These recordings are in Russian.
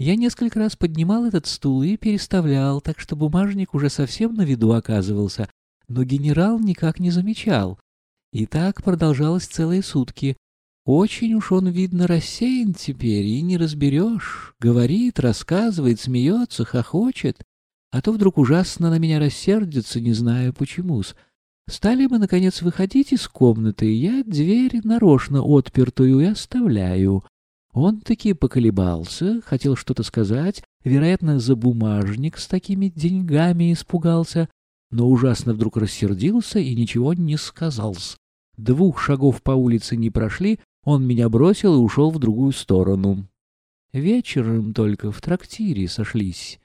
Я несколько раз поднимал этот стул и переставлял, так что бумажник уже совсем на виду оказывался, но генерал никак не замечал. И так продолжалось целые сутки. Очень уж он, видно, рассеян теперь, и не разберешь. Говорит, рассказывает, смеется, хохочет. А то вдруг ужасно на меня рассердится, не знаю почему-с. Стали мы, наконец, выходить из комнаты, и я дверь нарочно отпертую и оставляю. Он таки поколебался, хотел что-то сказать, вероятно, за бумажник с такими деньгами испугался, но ужасно вдруг рассердился и ничего не сказал. Двух шагов по улице не прошли, он меня бросил и ушел в другую сторону. Вечером только в трактире сошлись.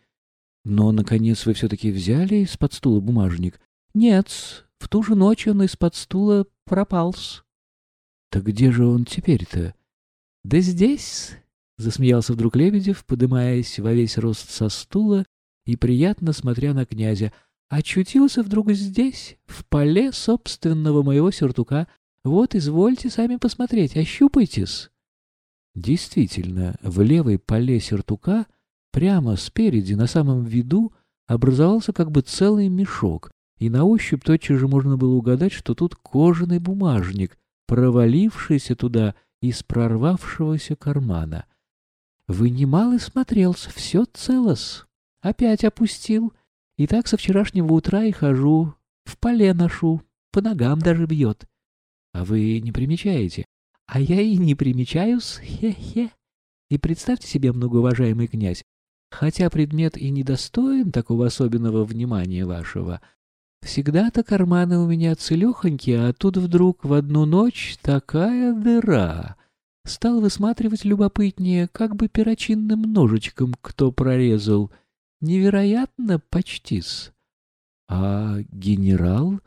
Но, наконец, вы все-таки взяли из-под стула бумажник? Нет, в ту же ночь он из-под стула пропал-с. Так где же он теперь-то? Да здесь, — засмеялся вдруг Лебедев, подымаясь во весь рост со стула и приятно смотря на князя. Очутился вдруг здесь, в поле собственного моего сюртука, вот, извольте сами посмотреть, ощупайтесь. Действительно, в левой поле сертука, прямо спереди, на самом виду, образовался как бы целый мешок, и на ощупь тотчас же можно было угадать, что тут кожаный бумажник, провалившийся туда из прорвавшегося кармана. Вынимал и смотрелся, все целос. Опять опустил, и так со вчерашнего утра и хожу, в поле ношу, по ногам даже бьет. А вы не примечаете? А я и не примечаюсь, хе-хе. И представьте себе, многоуважаемый князь, хотя предмет и недостоин такого особенного внимания вашего, всегда-то карманы у меня целехонькие, а тут вдруг в одну ночь такая дыра. Стал высматривать любопытнее, как бы перочинным ножичком кто прорезал. Невероятно почти-с. А генерал...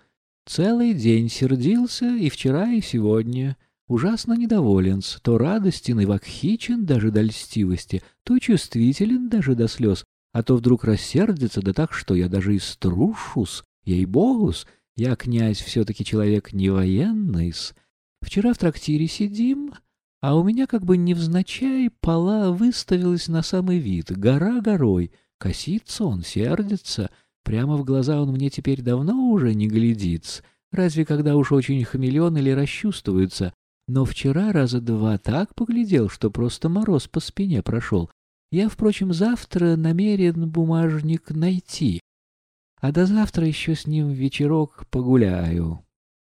Целый день сердился и вчера, и сегодня. Ужасно недоволен, то радостен и вакхичен даже до льстивости, то чувствителен даже до слез, а то вдруг рассердится, да так, что я даже и струшусь, ей-богус, я, князь, все-таки человек не военный -с. Вчера в трактире сидим, а у меня как бы невзначай пола выставилась на самый вид, гора горой, косится он, сердится — Прямо в глаза он мне теперь давно уже не глядит, разве когда уж очень хмелен или расчувствуется. Но вчера раза два так поглядел, что просто мороз по спине прошел. Я, впрочем, завтра намерен бумажник найти, а до завтра еще с ним вечерок погуляю.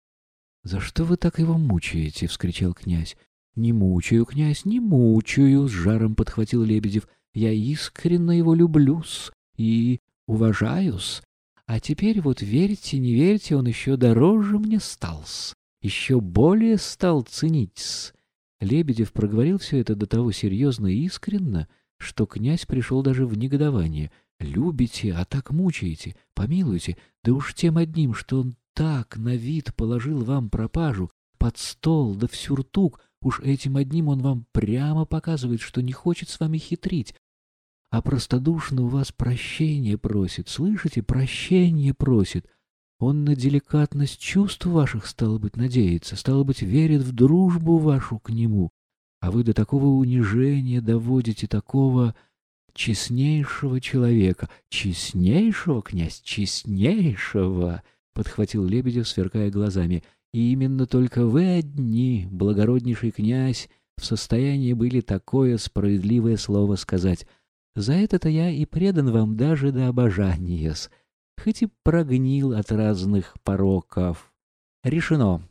— За что вы так его мучаете? — вскричал князь. — Не мучаю, князь, не мучаю, — с жаром подхватил Лебедев. — Я искренне его люблю-с и уважаю-с. А теперь вот верьте, не верьте, он еще дороже мне стал-с, еще более стал ценить-с. Лебедев проговорил все это до того серьезно и искренно, что князь пришел даже в негодование. «Любите, а так мучаете, помилуйте, да уж тем одним, что он так на вид положил вам пропажу, под стол, да в сюртук, уж этим одним он вам прямо показывает, что не хочет с вами хитрить, а простодушно у вас прощение просит. Слышите, прощение просит. Он на деликатность чувств ваших, стало быть, надеется, стало быть, верит в дружбу вашу к нему. А вы до такого унижения доводите такого честнейшего человека. Честнейшего, князь, честнейшего, — подхватил Лебедев, сверкая глазами. И именно только вы одни, благороднейший князь, в состоянии были такое справедливое слово сказать — за это-то я и предан вам даже до обожания хоть и прогнил от разных пороков. Решено.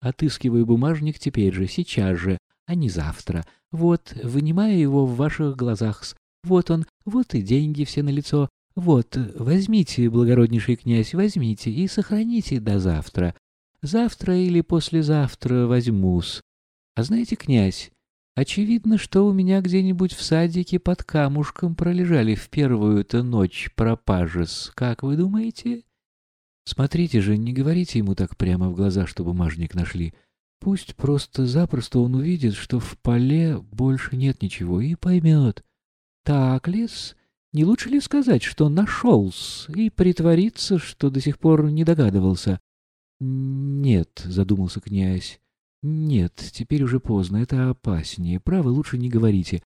Отыскиваю бумажник теперь же, сейчас же, а не завтра. Вот, вынимаю его в ваших глазах. Вот он, вот и деньги все на лицо. Вот, возьмите, благороднейший князь, возьмите и сохраните до завтра. Завтра или послезавтра возьмусь. А знаете, князь, Очевидно, что у меня где-нибудь в садике под камушком пролежали в первую-то ночь пропажес. Как вы думаете? Смотрите же, не говорите ему так прямо в глаза, что бумажник нашли. Пусть просто-запросто он увидит, что в поле больше нет ничего, и поймет. Так лис, не лучше ли сказать, что нашел-с, и притвориться, что до сих пор не догадывался? Нет, задумался князь. «Нет, теперь уже поздно, это опаснее. Право, лучше не говорите.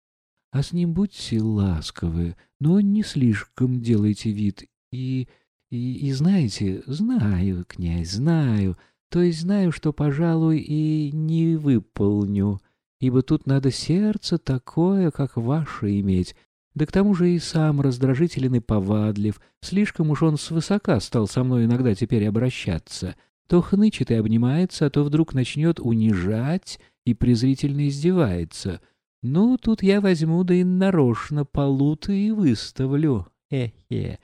а с ним будьте ласковы, но не слишком делайте вид. И, и, и знаете, знаю, князь, знаю, то есть знаю, что, пожалуй, и не выполню, ибо тут надо сердце такое, как ваше, иметь. Да к тому же и сам раздражителен и повадлив, слишком уж он свысока стал со мной иногда теперь обращаться. То хнычет и обнимается, а то вдруг начнет унижать и презрительно издевается. Ну, тут я возьму да и нарочно полуты и выставлю. Хе-хе.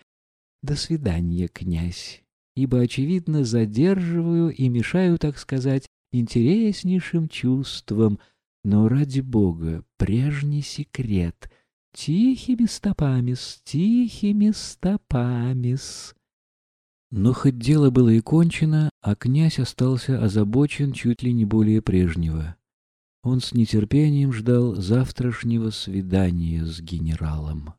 До свидания, князь. Ибо, очевидно, задерживаю и мешаю, так сказать, интереснейшим чувствам. Но, ради бога, прежний секрет. Тихими стопами-с, тихими стопами-с. Но хоть дело было и кончено, а князь остался озабочен чуть ли не более прежнего. Он с нетерпением ждал завтрашнего свидания с генералом.